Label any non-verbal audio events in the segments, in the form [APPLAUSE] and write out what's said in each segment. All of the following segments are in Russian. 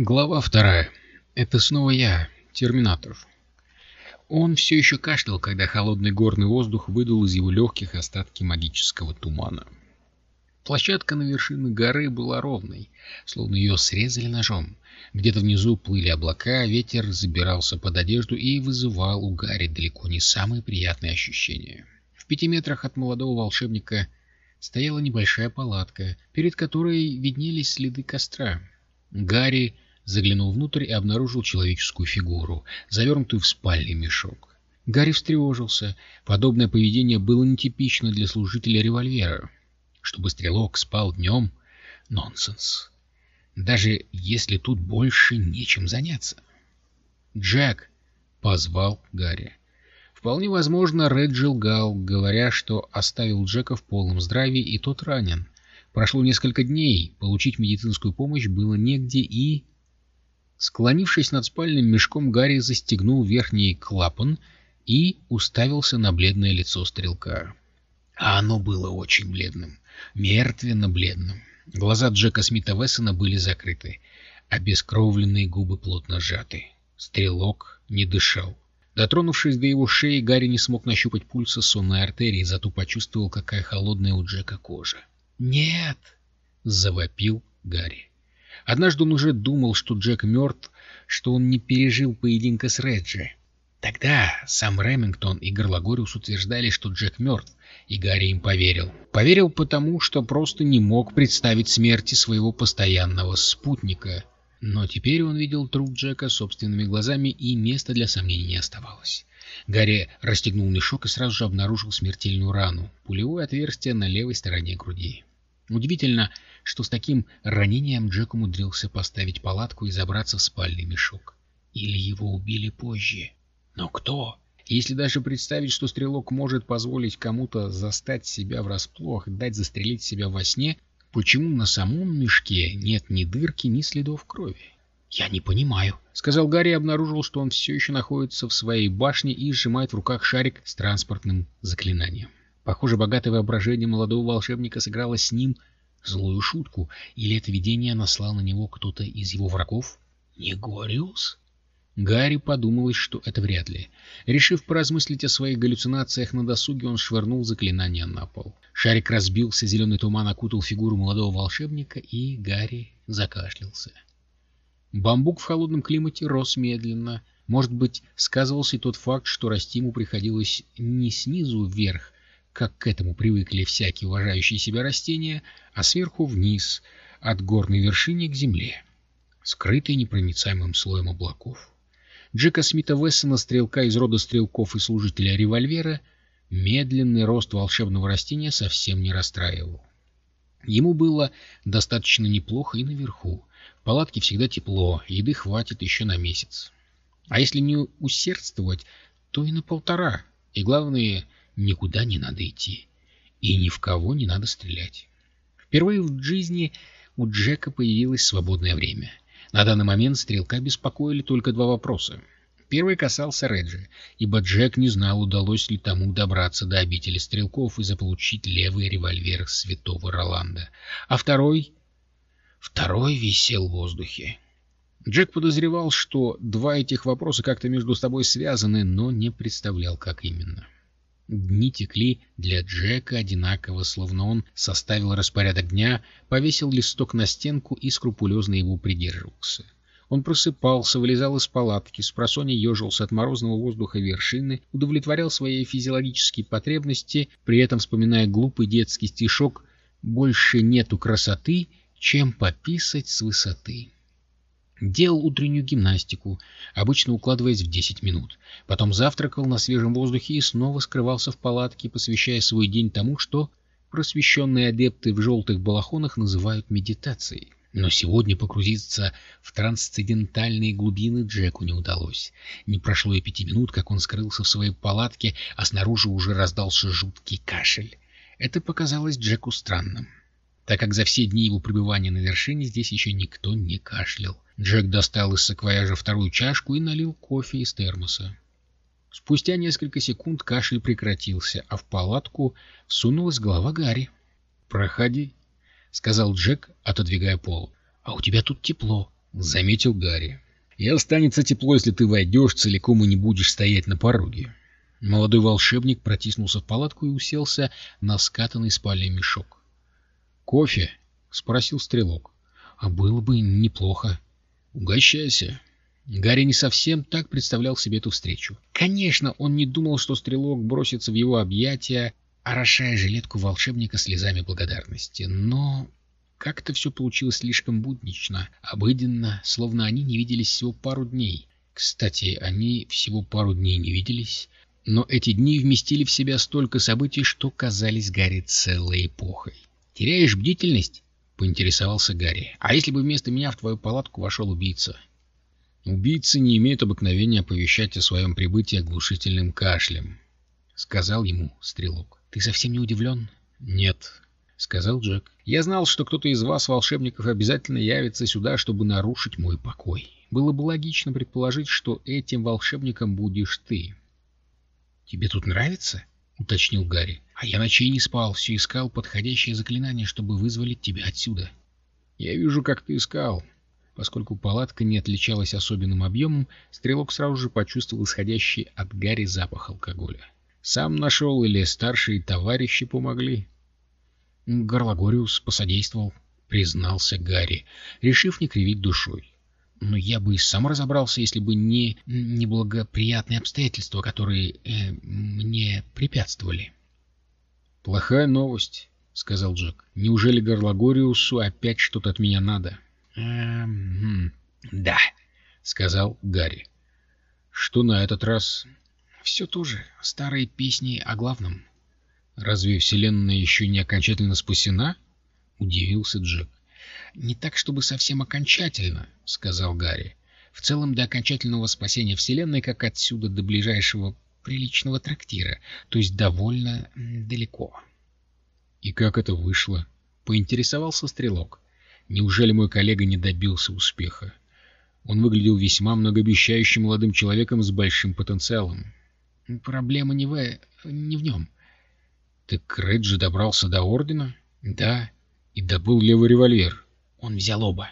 Глава вторая. Это снова я, Терминатор. Он все еще кашлял, когда холодный горный воздух выдул из его легких остатки магического тумана. Площадка на вершине горы была ровной, словно ее срезали ножом. Где-то внизу плыли облака, ветер забирался под одежду и вызывал у Гарри далеко не самые приятные ощущения. В пяти метрах от молодого волшебника стояла небольшая палатка, перед которой виднелись следы костра. Гарри заглянул внутрь и обнаружил человеческую фигуру, завернутую в спальный мешок. Гарри встревожился. Подобное поведение было нетипично для служителя револьвера. Чтобы стрелок спал днем — нонсенс. Даже если тут больше нечем заняться. «Джек!» — позвал Гарри. Вполне возможно, Реджи лгал, говоря, что оставил Джека в полном здравии, и тот ранен. Прошло несколько дней, получить медицинскую помощь было негде, и... Склонившись над спальным мешком, Гарри застегнул верхний клапан и уставился на бледное лицо стрелка. А оно было очень бледным, мертвенно-бледным. Глаза Джека Смита Вессона были закрыты, обескровленные губы плотно сжаты. Стрелок не дышал. Дотронувшись до его шеи, Гарри не смог нащупать пульса сонной артерии, зато почувствовал, какая холодная у Джека кожа. «Нет!» — завопил Гарри. Однажды он уже думал, что Джек мертв, что он не пережил поединка с Реджи. Тогда сам Ремингтон и Горлагориус утверждали, что Джек мертв, и Гарри им поверил. Поверил потому, что просто не мог представить смерти своего постоянного спутника. Но теперь он видел труп Джека собственными глазами, и места для сомнений не оставалось. Гарри расстегнул мешок и сразу же обнаружил смертельную рану, пулевое отверстие на левой стороне груди. Удивительно, что с таким ранением Джек умудрился поставить палатку и забраться в спальный мешок. Или его убили позже. Но кто? Если даже представить, что стрелок может позволить кому-то застать себя врасплох, дать застрелить себя во сне, почему на самом мешке нет ни дырки, ни следов крови? «Я не понимаю», — сказал Гарри и обнаружил, что он все еще находится в своей башне и сжимает в руках шарик с транспортным заклинанием. Похоже, богатое воображение молодого волшебника сыграло с ним злую шутку, или это видение наслал на него кто-то из его врагов? Не Гориус? Гарри подумалось, что это вряд ли. Решив поразмыслить о своих галлюцинациях на досуге, он швырнул заклинание на пол. Шарик разбился, зеленый туман окутал фигуру молодого волшебника, и Гарри закашлялся. Бамбук в холодном климате рос медленно. Может быть, сказывался и тот факт, что расти ему приходилось не снизу вверх, как к этому привыкли всякие уважающие себя растения, а сверху вниз, от горной вершины к земле, скрытой непроницаемым слоем облаков. Джека Смита Вессона, стрелка из рода стрелков и служителя револьвера, медленный рост волшебного растения совсем не расстраивал. Ему было достаточно неплохо и наверху. В палатке всегда тепло, еды хватит еще на месяц. А если не усердствовать, то и на полтора. И главное, никуда не надо идти. И ни в кого не надо стрелять. Впервые в жизни у Джека появилось свободное время. На данный момент стрелка беспокоили только два вопроса. Первый касался Реджи, ибо Джек не знал, удалось ли тому добраться до обители стрелков и заполучить левый револьвер святого Роланда. А второй... Второй висел в воздухе. Джек подозревал, что два этих вопроса как-то между собой связаны, но не представлял, как именно. — Дни текли для Джека одинаково, словно он составил распорядок дня, повесил листок на стенку и скрупулезно его придерживался. Он просыпался, вылезал из палатки, с просонья ежился от морозного воздуха вершины, удовлетворял свои физиологические потребности, при этом вспоминая глупый детский стишок «Больше нету красоты, чем пописать с высоты». Делал утреннюю гимнастику, обычно укладываясь в 10 минут. Потом завтракал на свежем воздухе и снова скрывался в палатке, посвящая свой день тому, что просвещенные адепты в желтых балахонах называют медитацией. Но сегодня погрузиться в трансцендентальные глубины Джеку не удалось. Не прошло и пяти минут, как он скрылся в своей палатке, а снаружи уже раздался жуткий кашель. Это показалось Джеку странным, так как за все дни его пребывания на вершине здесь еще никто не кашлял. Джек достал из саквояжа вторую чашку и налил кофе из термоса. Спустя несколько секунд кашель прекратился, а в палатку всунулась голова Гарри. «Проходи», — сказал Джек, отодвигая пол. «А у тебя тут тепло», — заметил Гарри. «И останется тепло, если ты войдешь целиком и не будешь стоять на пороге». Молодой волшебник протиснулся в палатку и уселся на скатанный спальный мешок. «Кофе?» — спросил стрелок. «А было бы неплохо». «Угощайся». Гарри не совсем так представлял себе эту встречу. Конечно, он не думал, что стрелок бросится в его объятия, орошая жилетку волшебника слезами благодарности. Но как-то все получилось слишком буднично, обыденно, словно они не виделись всего пару дней. Кстати, они всего пару дней не виделись, но эти дни вместили в себя столько событий, что казались Гарри целой эпохой. «Теряешь бдительность?» — поинтересовался Гарри. «А если бы вместо меня в твою палатку вошел убийца?» «Убийцы не имеют обыкновения оповещать о своем прибытии оглушительным кашлем», — сказал ему стрелок. «Ты совсем не удивлен?» «Нет», — сказал Джек. «Я знал, что кто-то из вас, волшебников, обязательно явится сюда, чтобы нарушить мой покой. Было бы логично предположить, что этим волшебником будешь ты». «Тебе тут нравится?» — уточнил Гарри. «А я ночей не спал, все искал подходящее заклинание, чтобы вызволить тебя отсюда». «Я вижу, как ты искал». Поскольку палатка не отличалась особенным объемом, стрелок сразу же почувствовал исходящий от Гарри запах алкоголя. «Сам нашел или старшие товарищи помогли?» «Горлагориус посодействовал», — признался Гарри, решив не кривить душой. Но я бы и сам разобрался, если бы не неблагоприятные обстоятельства, которые э, мне препятствовали. «Плохая новость», — сказал Джек. «Неужели Горлагориусу опять что-то от меня надо?» «Эм... да», — сказал Гарри. «Что на этот раз?» «Все то же. Старые песни о главном». «Разве Вселенная еще не окончательно спасена?» — удивился Джек. «Не так, чтобы совсем окончательно», — сказал Гарри. «В целом до окончательного спасения Вселенной, как отсюда до ближайшего приличного трактира, то есть довольно далеко». «И как это вышло?» — поинтересовался Стрелок. «Неужели мой коллега не добился успеха?» Он выглядел весьма многообещающим молодым человеком с большим потенциалом. «Проблема не в... не в нем». «Так Реджи добрался до Ордена?» «Да, и добыл левый револьвер». Он взял оба.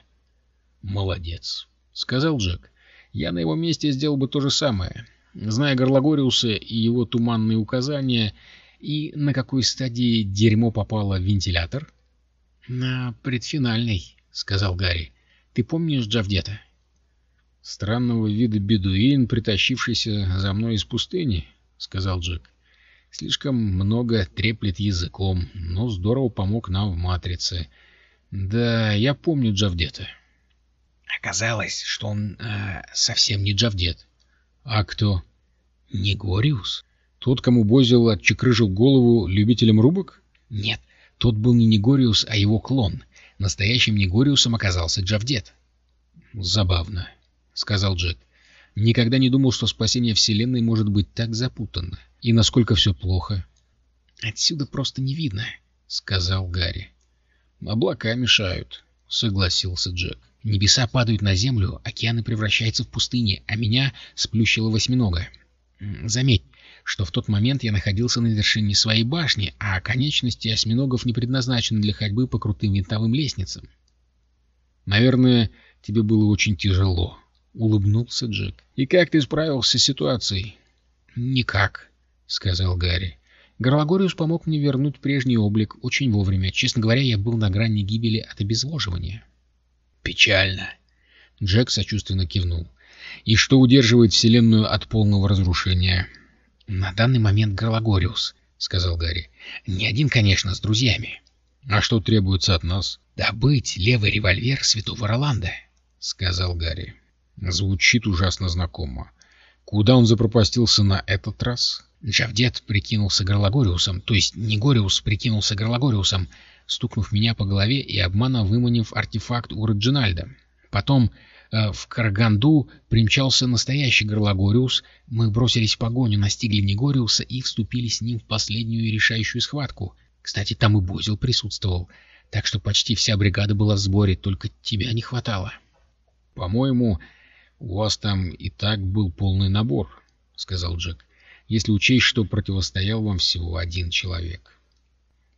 «Молодец», — сказал Джек. «Я на его месте сделал бы то же самое. Зная Горлагориуса и его туманные указания, и на какой стадии дерьмо попало в вентилятор?» «На предфинальной», — сказал Гарри. «Ты помнишь Джавдета?» «Странного вида бедуин, притащившийся за мной из пустыни», — сказал Джек. «Слишком много треплет языком, но здорово помог нам в «Матрице». Да, я помню Джавдета. Оказалось, что он э, совсем не Джавдет. А кто? Негориус? Тот, кому Бозил отчекрыжил голову любителям рубок? Нет, тот был не Негориус, а его клон. Настоящим Негориусом оказался Джавдет. Забавно, сказал Джек. Никогда не думал, что спасение Вселенной может быть так запутанно. И насколько все плохо. Отсюда просто не видно, сказал Гарри. «Облака мешают», — согласился Джек. «Небеса падают на землю, океаны превращаются в пустыни, а меня сплющило восьминога. Заметь, что в тот момент я находился на вершине своей башни, а конечности осьминогов не предназначены для ходьбы по крутым винтовым лестницам». «Наверное, тебе было очень тяжело», — улыбнулся Джек. «И как ты справился с ситуацией?» «Никак», — сказал Гарри. Горлагориус помог мне вернуть прежний облик очень вовремя. Честно говоря, я был на грани гибели от обезвоживания. Печально. Джек сочувственно кивнул. И что удерживает Вселенную от полного разрушения? На данный момент Горлагориус, сказал Гарри. Не один, конечно, с друзьями. А что требуется от нас? Добыть левый револьвер святого Роланда, сказал Гарри. Звучит ужасно знакомо. Куда он запропастился на этот раз? Джавдет прикинулся Горлагориусом, то есть не Гориус прикинулся Горлагориусом, стукнув меня по голове и обманом выманив артефакт у Реджинальда. Потом э, в Карганду примчался настоящий Горлагориус, мы бросились в погоню, настигли Негориуса и вступили с ним в последнюю решающую схватку. Кстати, там и Бозил присутствовал, так что почти вся бригада была в сборе, только тебя не хватало. — По-моему, у вас там и так был полный набор, — сказал Джек если учесть, что противостоял вам всего один человек.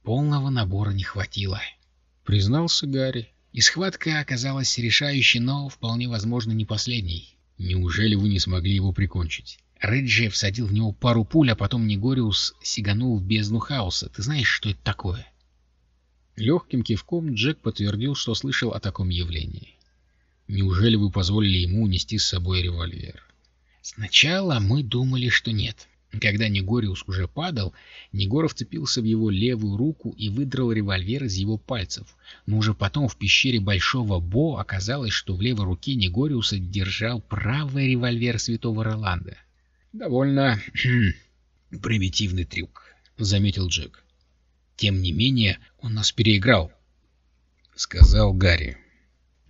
«Полного набора не хватило», — признался Гарри. И схватка оказалась решающей, но вполне возможно не последней. Неужели вы не смогли его прикончить? Реджи всадил в него пару пуль, а потом Негориус сиганул в бездну хаоса. Ты знаешь, что это такое? Легким кивком Джек подтвердил, что слышал о таком явлении. Неужели вы позволили ему унести с собой револьвер? Сначала мы думали, что нет. Когда Негориус уже падал, Негоров вцепился в его левую руку и выдрал револьвер из его пальцев. Но уже потом в пещере Большого Бо оказалось, что в левой руке Негориуса держал правый револьвер Святого Роланда. «Довольно [CLEARS THROAT] примитивный трюк», — заметил Джек. «Тем не менее, он нас переиграл», — сказал Гарри.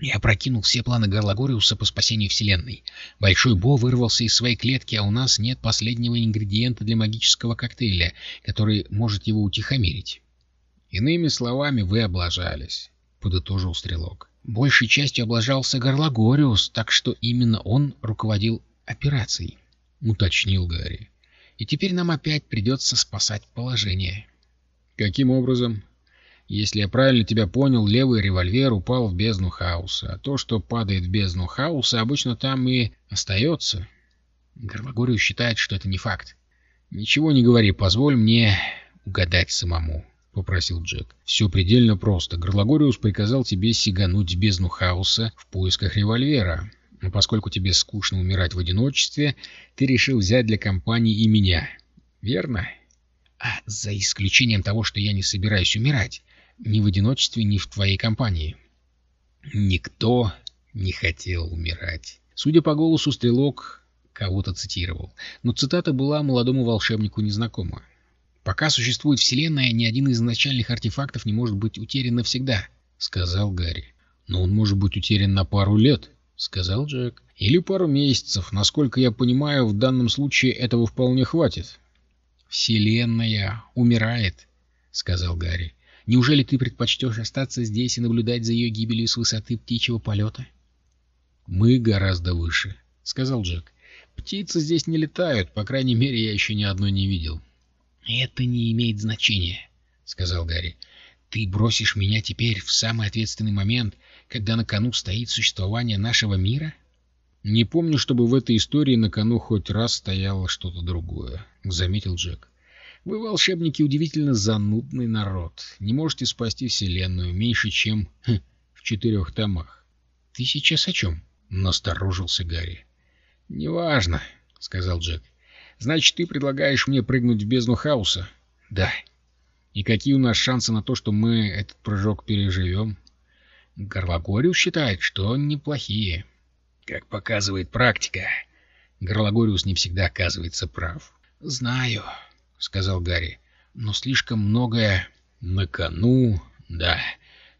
Я прокинул все планы Гарлагориуса по спасению Вселенной. Большой Бо вырвался из своей клетки, а у нас нет последнего ингредиента для магического коктейля, который может его утихомирить. Иными словами, вы облажались, — подытожил Стрелок. Большей частью облажался Гарлагориус, так что именно он руководил операцией, — уточнил Гарри. И теперь нам опять придется спасать положение. — Каким образом? Если я правильно тебя понял, левый револьвер упал в бездну хаоса, а то, что падает в бездну хаоса, обычно там и остается. Горбогорию считает, что это не факт. «Ничего не говори, позволь мне угадать самому», — попросил Джек. «Все предельно просто. Горлагориус приказал тебе сигануть в бездну хаоса в поисках револьвера. Но поскольку тебе скучно умирать в одиночестве, ты решил взять для компании и меня. Верно?» «А за исключением того, что я не собираюсь умирать, ни в одиночестве, ни в твоей компании. Никто не хотел умирать. Судя по голосу, стрелок кого-то цитировал, но цитата была молодому волшебнику незнакома. «Пока существует Вселенная, ни один из начальных артефактов не может быть утерян навсегда», — сказал Гарри. «Но он может быть утерян на пару лет», — сказал Джек. «Или пару месяцев. Насколько я понимаю, в данном случае этого вполне хватит». «Вселенная умирает», — сказал Гарри. Неужели ты предпочтешь остаться здесь и наблюдать за ее гибелью с высоты птичьего полета? — Мы гораздо выше, — сказал Джек. — Птицы здесь не летают, по крайней мере, я еще ни одной не видел. — Это не имеет значения, — сказал Гарри. — Ты бросишь меня теперь в самый ответственный момент, когда на кону стоит существование нашего мира? — Не помню, чтобы в этой истории на кону хоть раз стояло что-то другое, — заметил Джек. Вы, волшебники, удивительно занудный народ. Не можете спасти Вселенную меньше, чем хм, в четырех томах. — Ты сейчас о чем? — насторожился Гарри. — Неважно, — сказал Джек. — Значит, ты предлагаешь мне прыгнуть в бездну хаоса? — Да. — И какие у нас шансы на то, что мы этот прыжок переживем? Горлагориус считает, что неплохие. Как показывает практика, Горлагориус не всегда оказывается прав. — Знаю, — сказал Гарри. — Но слишком многое на кону, да.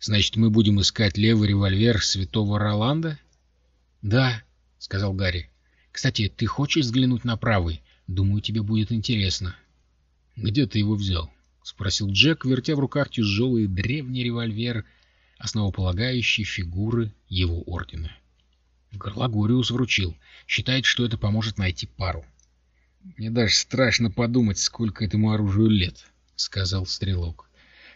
Значит, мы будем искать левый револьвер святого Роланда? — Да, — сказал Гарри. — Кстати, ты хочешь взглянуть на правый? Думаю, тебе будет интересно. — Где ты его взял? — спросил Джек, вертя в руках тяжелый древний револьвер, основополагающий фигуры его ордена. Горлагориус вручил. Считает, что это поможет найти пару. — «Мне даже страшно подумать, сколько этому оружию лет», — сказал Стрелок.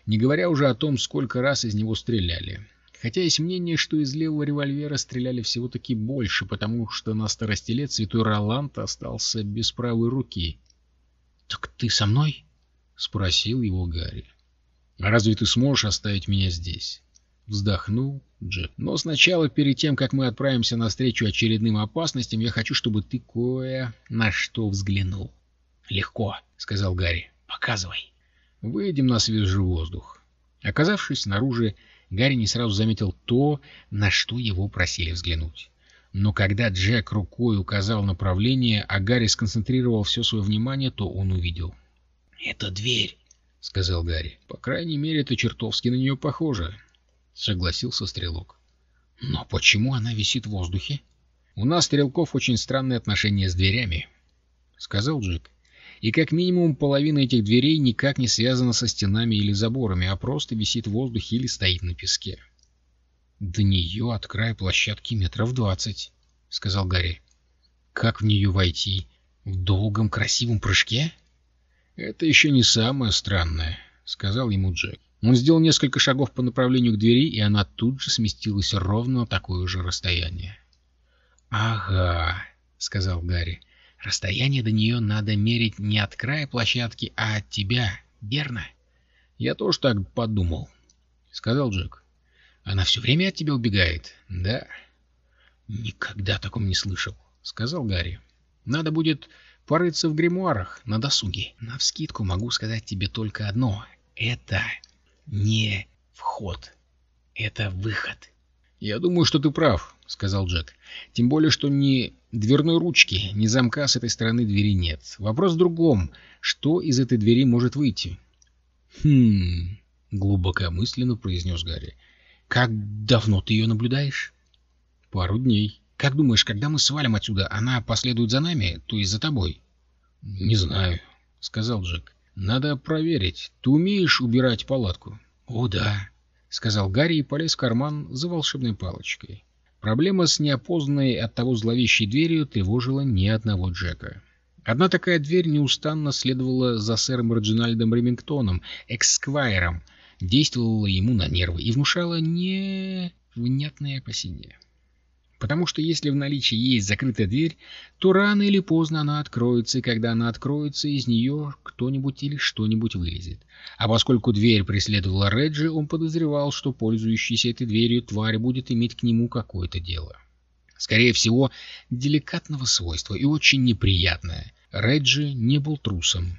«Не говоря уже о том, сколько раз из него стреляли. Хотя есть мнение, что из левого револьвера стреляли всего-таки больше, потому что на старости лет святой Роланд остался без правой руки». «Так ты со мной?» — спросил его Гарри. «А разве ты сможешь оставить меня здесь?» Вздохнул Джек. «Но сначала, перед тем, как мы отправимся навстречу очередным опасностям, я хочу, чтобы ты кое на что взглянул». «Легко», — сказал Гарри. «Показывай». «Выйдем на свежий воздух». Оказавшись снаружи, Гарри не сразу заметил то, на что его просили взглянуть. Но когда Джек рукой указал направление, а Гарри сконцентрировал все свое внимание, то он увидел. «Это дверь», — сказал Гарри. «По крайней мере, это чертовски на нее похоже». — согласился Стрелок. «Но почему она висит в воздухе?» «У нас, Стрелков, очень странные отношения с дверями», — сказал Джек. «И как минимум половина этих дверей никак не связана со стенами или заборами, а просто висит в воздухе или стоит на песке». «До нее от края площадки метров двадцать», — сказал Гарри. «Как в нее войти? В долгом красивом прыжке?» «Это еще не самое странное», — сказал ему Джек. Он сделал несколько шагов по направлению к двери, и она тут же сместилась ровно на такое же расстояние. «Ага», — сказал Гарри, — «расстояние до нее надо мерить не от края площадки, а от тебя, верно?» «Я тоже так подумал», — сказал Джек. «Она все время от тебя убегает?» «Да». «Никогда о таком не слышал», — сказал Гарри. «Надо будет порыться в гримуарах на досуге. Навскидку могу сказать тебе только одно. Это не вход. Это выход. «Я думаю, что ты прав», — сказал Джек. «Тем более, что ни дверной ручки, ни замка с этой стороны двери нет. Вопрос в другом. Что из этой двери может выйти?» «Хм...» — глубокомысленно произнес Гарри. «Как давно ты ее наблюдаешь?» «Пару дней. Как думаешь, когда мы свалим отсюда, она последует за нами, то есть за тобой?» «Не знаю», — сказал Джек. «Надо проверить. Ты умеешь убирать палатку?» «О, да», — сказал Гарри и полез в карман за волшебной палочкой. Проблема с неопознанной от того зловещей дверью тревожила ни одного Джека. Одна такая дверь неустанно следовала за сэром Реджинальдом Ремингтоном, эксквайром, действовала ему на нервы и внушала невнятные опасения. Потому что если в наличии есть закрытая дверь, то рано или поздно она откроется, и когда она откроется, из нее кто-нибудь или что-нибудь вылезет. А поскольку дверь преследовала Реджи, он подозревал, что пользующийся этой дверью тварь будет иметь к нему какое-то дело. Скорее всего, деликатного свойства и очень неприятное. Реджи не был трусом.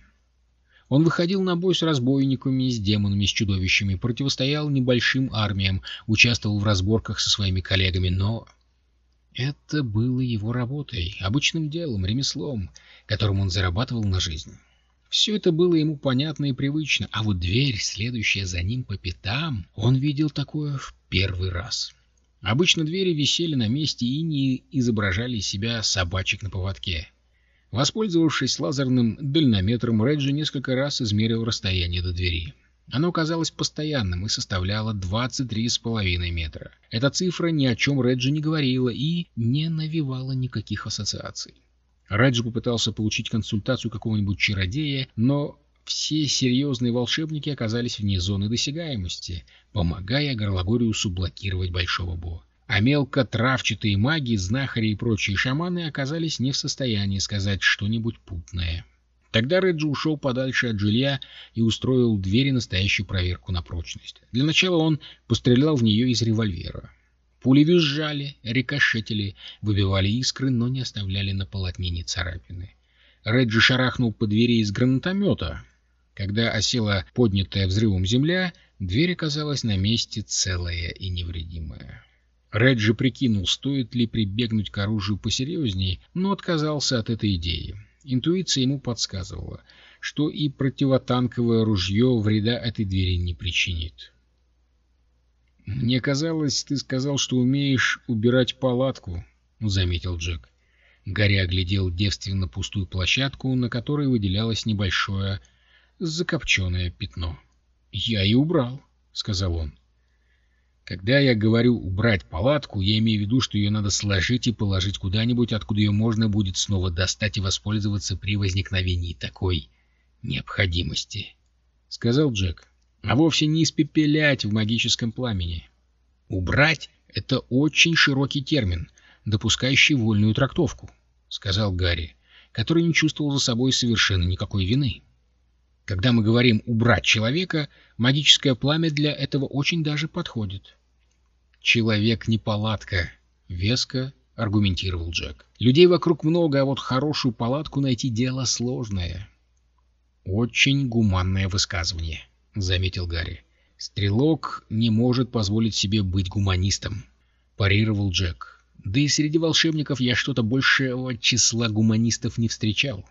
Он выходил на бой с разбойниками, с демонами, с чудовищами, противостоял небольшим армиям, участвовал в разборках со своими коллегами, но это было его работой, обычным делом, ремеслом, которым он зарабатывал на жизнь. Все это было ему понятно и привычно, а вот дверь, следующая за ним по пятам, он видел такое в первый раз. Обычно двери висели на месте и не изображали из себя собачек на поводке. Воспользовавшись лазерным дальнометром, Реджи несколько раз измерил расстояние до двери. Оно казалось постоянным и составляло 23,5 метра. Эта цифра ни о чем Реджи не говорила и не навевала никаких ассоциаций. Реджи попытался получить консультацию какого-нибудь чародея, но все серьезные волшебники оказались вне зоны досягаемости, помогая Горлагориусу блокировать Большого Бо. А мелко травчатые маги, знахари и прочие шаманы оказались не в состоянии сказать что-нибудь путное. Тогда Реджи ушел подальше от жилья и устроил двери настоящую проверку на прочность. Для начала он пострелял в нее из револьвера. Пули визжали, рикошетили, выбивали искры, но не оставляли на полотне ни царапины. Реджи шарахнул по двери из гранатомета. Когда осела поднятая взрывом земля, дверь оказалась на месте целая и невредимая. Реджи прикинул, стоит ли прибегнуть к оружию посерьезней, но отказался от этой идеи. Интуиция ему подсказывала, что и противотанковое ружье вреда этой двери не причинит. «Мне казалось, ты сказал, что умеешь убирать палатку», — заметил Джек. Гарри оглядел девственно пустую площадку, на которой выделялось небольшое закопченное пятно. «Я и убрал», — сказал он. Когда я говорю «убрать палатку», я имею в виду, что ее надо сложить и положить куда-нибудь, откуда ее можно будет снова достать и воспользоваться при возникновении такой необходимости, — сказал Джек, — а вовсе не испепелять в магическом пламени. «Убрать» — это очень широкий термин, допускающий вольную трактовку, — сказал Гарри, который не чувствовал за собой совершенно никакой вины. Когда мы говорим «убрать человека», магическое пламя для этого очень даже подходит. «Человек не палатка», — веско аргументировал Джек. «Людей вокруг много, а вот хорошую палатку найти дело сложное». «Очень гуманное высказывание», — заметил Гарри. «Стрелок не может позволить себе быть гуманистом», — парировал Джек. «Да и среди волшебников я что-то большего числа гуманистов не встречал.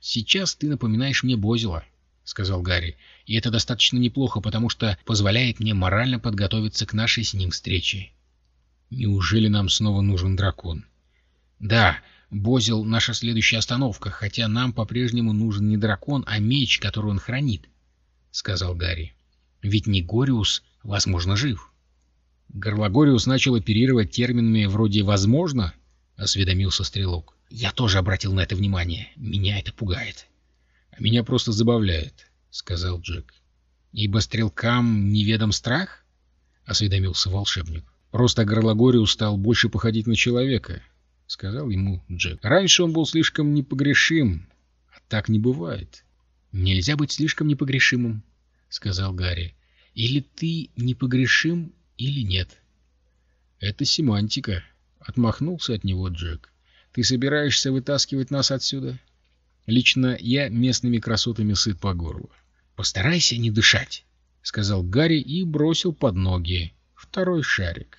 Сейчас ты напоминаешь мне Бозила». — сказал Гарри, — и это достаточно неплохо, потому что позволяет мне морально подготовиться к нашей с ним встрече. Неужели нам снова нужен дракон? Да, Бозил — наша следующая остановка, хотя нам по-прежнему нужен не дракон, а меч, который он хранит, — сказал Гарри. Ведь Негориус, возможно, жив. Горлагориус начал оперировать терминами вроде «возможно», — осведомился Стрелок. Я тоже обратил на это внимание. Меня это пугает. — Меня просто забавляет, — сказал Джек. «Ибо стрелкам неведом страх?» — осведомился волшебник. «Просто Горлогориус стал больше походить на человека», — сказал ему Джек. «Раньше он был слишком непогрешим, а так не бывает». «Нельзя быть слишком непогрешимым», — сказал Гарри. «Или ты непогрешим, или нет». «Это семантика», — отмахнулся от него Джек. «Ты собираешься вытаскивать нас отсюда?» «Лично я местными красотами сыт по горло». «Постарайся не дышать», — сказал Гарри и бросил под ноги второй шарик.